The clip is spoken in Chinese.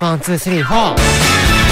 ワン、ツー、スリー、フォー。